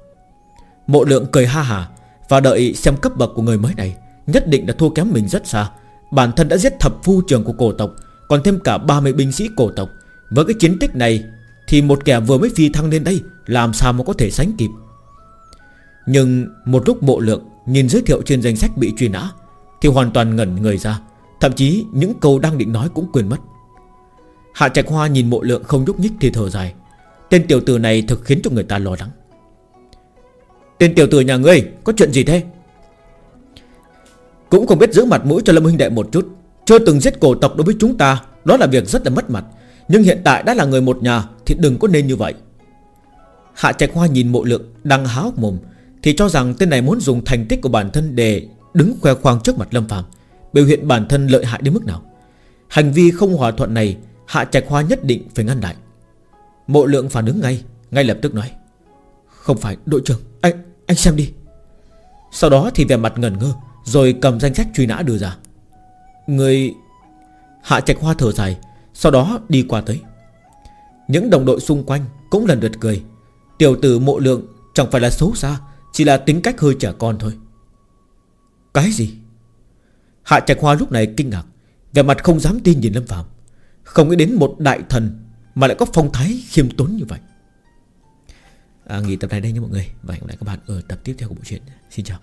[SPEAKER 1] Mộ lượng cười ha hà Và đợi xem cấp bậc của người mới này, Nhất định đã thua kém mình rất xa. Bản thân đã giết thập phu trưởng của cổ tộc, Còn thêm cả 30 binh sĩ cổ tộc. Với cái chiến tích này, Thì một kẻ vừa mới phi thăng lên đây, Làm sao mà có thể sánh kịp? Nhưng một lúc mộ lượng Nhìn giới thiệu trên danh sách bị truy nã, Thì hoàn toàn ngẩn người ra. Thậm chí những câu đang định nói cũng quên mất. Hạ Trạch Hoa nhìn mộ lượng không nhúc nhích thì thở dài. Tên tiểu tử này thực khiến cho người ta lo lắng. Tên tiểu tử nhà ngươi, Có chuyện gì thế? Cũng không biết giữ mặt mũi cho Lâm huynh đệ một chút. Chưa từng giết cổ tộc đối với chúng ta, Đó là việc rất là mất mặt. Nhưng hiện tại đã là người một nhà, Thì đừng có nên như vậy. Hạ Trạch Hoa nhìn mộ lượng đang háo mồm, Thì cho rằng tên này muốn dùng thành tích của bản thân Để đứng khoe khoang trước mặt Lâm Phạm Biểu hiện bản thân lợi hại đến mức nào? Hành vi không hòa thuận này Hạ Trạch Hoa nhất định phải ngăn lại. Mộ lượng phản ứng ngay Ngay lập tức nói, Không phải đội trưởng, Anh anh xem đi. Sau đó thì vẻ mặt ngẩn ngơ, Rồi cầm danh sách truy nã đưa ra. Người Hạ Trạch Hoa thở dài, Sau đó đi qua tới. Những đồng đội xung quanh cũng lần lượt cười. Tiểu tử mộ lượng chẳng phải là xấu xa, Chỉ là tính cách hơi trẻ con thôi. Cái gì? Hạ Trạch Hoa lúc này kinh ngạc, Vẻ mặt không dám tin nhìn Lâm Phạm không nghĩ đến một đại thần Mà lại có phong thái khiêm tốn như vậy. À, Nghỉ tập này đây nha mọi người. Và hẹn gặp lại các bạn ở tập tiếp theo của bộ truyện. Xin chào.